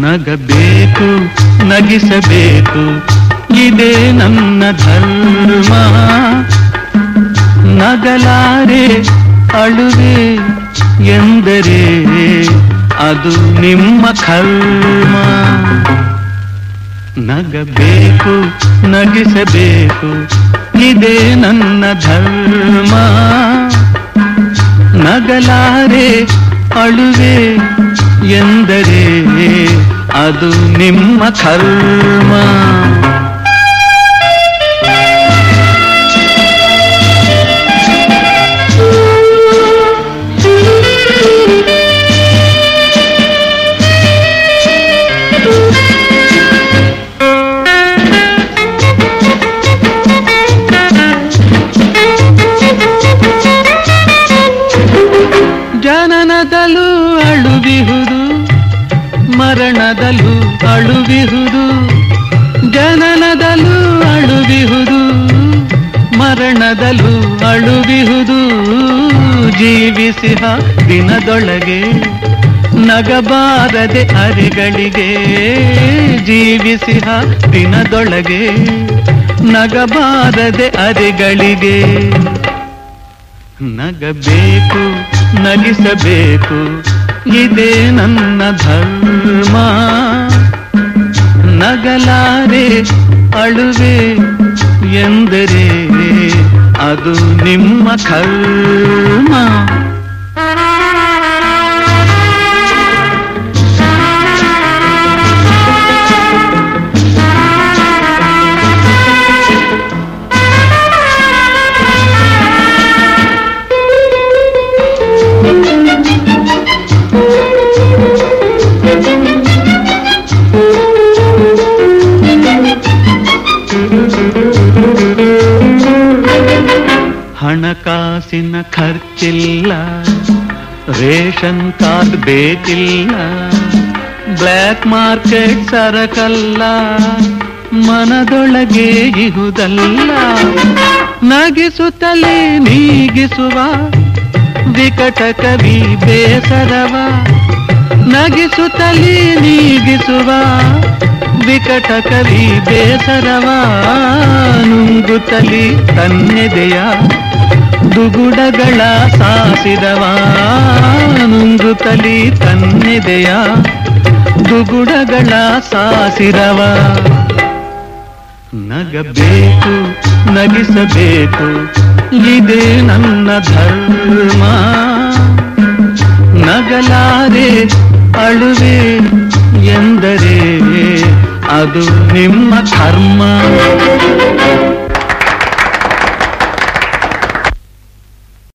ನಗಬೇಕು, ನಗಿಸಬೇಕು, ಇದೇ ನನ್ನ ಧರ್ಮ. ನಗಲಾರೆ, ಅಳುವೆ ಎಂದರೆ ಅದು ನಿಮ್ಮ ಕರ್ಮ. ನಗಬೇಕು, ನಗಿಸಬೇಕು, ಇದೇ ನನ್ನ ಧರ್ಮ. ನಗಲಾರೆ, ಅಳುವೆ ಎಂದರೆ ಅದು ನಿಮ್ಮ ಕರ್ಮ ಮರಣದಲ್ಲೂ ಅಳುವಿಹುದು, ಜನನದಲ್ಲೂ ಅಳುವಿಹುದು, ಮರಣದಲ್ಲೂ ಅಳುವಿಹುದು. ಜೀವಿಸಿಹ ದಿನದೊಳಗೆ ನಗಬಾರದೆ ಅರಿಗಳಿಗೆ, ಜೀವಿಸಿಹ ದಿನದೊಳಗೆ ನಗಬಾರದೆ ಅರಿಗಳಿಗೆ. ನಗಬೇಕು, ನಗಿಸಬೇಕು ಇದೇ ನನ್ನ ಧರ್ಮ. ನಗಲಾರೆ ಅಳುವೆ ಎಂದರೆ ಅದು ನಿಮ್ಮ ಕರ್ಮ. ಹಣಕಾಸಿನ ಖರ್ಚಿಲ್ಲ, ರೇಷನ್ ಕಾರ್ಡ್ ಬೇಕಿಲ್ಲ, ಬ್ಲ್ಯಾಕ್ ಮಾರ್ಕೆಟ್ ಸರಕಲ್ಲ, ಮನದೊಳಗೆ ಇಹುದಲ್ಲ ನಗಿಸುತ್ತಲೇ ನೀಗಿಸುವ, ವಿಕಟ ಕವಿ ಬೇಸರವ, ನಗಿಸುತ್ತಲೇ ನೀಗಿಸುವ ವಿಕಟ ಕವಿ ಬೇಸರವ ನುಂಗುತ್ತಲಿ ತನ್ನೆದೆಯ ದುಗುಡಗಳ ಸಾಸಿದವ ನುಂಗುತ್ತಲಿ ತನ್ನೆದೆಯ ದುಗುಡಗಳ ಸಾಸಿರವ ನಗಬೇಕು, ನಗಿಸಬೇಕು, ಇದೇ ನನ್ನ ಧರ್ಮ. ನಗಲಾರೆ ಅಳುವೆ ಎಂದರೆ ಅದು ನಿಮ್ಮ ಕರ್ಮ.